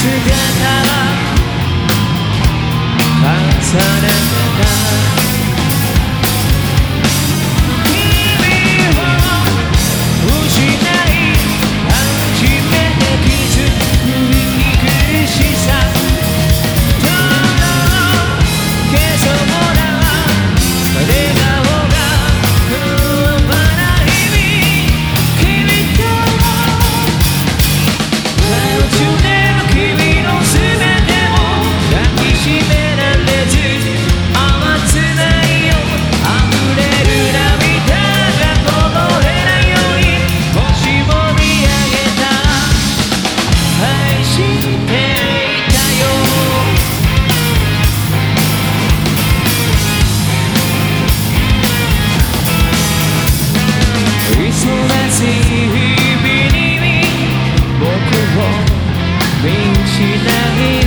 시간 하나 감탄했나 vinte na rede.